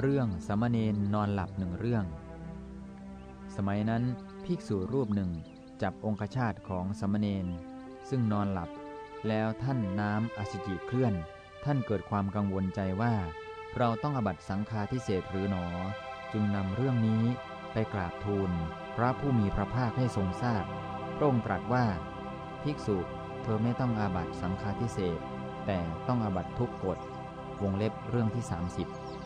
เรื่องสมณเณรนอนหลับหนึ่งเรื่อง สมัยนั้นภิกษุรูปหนึ่งจับองคชาตของสมณเณรซึ่งนอนหลับ แล้วท่านน้ำอสุจิเคลื่อน ท่านเกิดความกังวลใจว่า เราต้องอบัตสังฆาทิเศษหรือหนอ จึงนำเรื่องนี้ไปกราบทูล พระผู้มีพระภาคให้ทรงทราบพระองค์ตรัสว่า ภิกษุเธอไม่ต้องอาบัตสังฆาทิเศษแต่ต้องอาบัตทุกกฎวงเล็บเรื่องที่ 30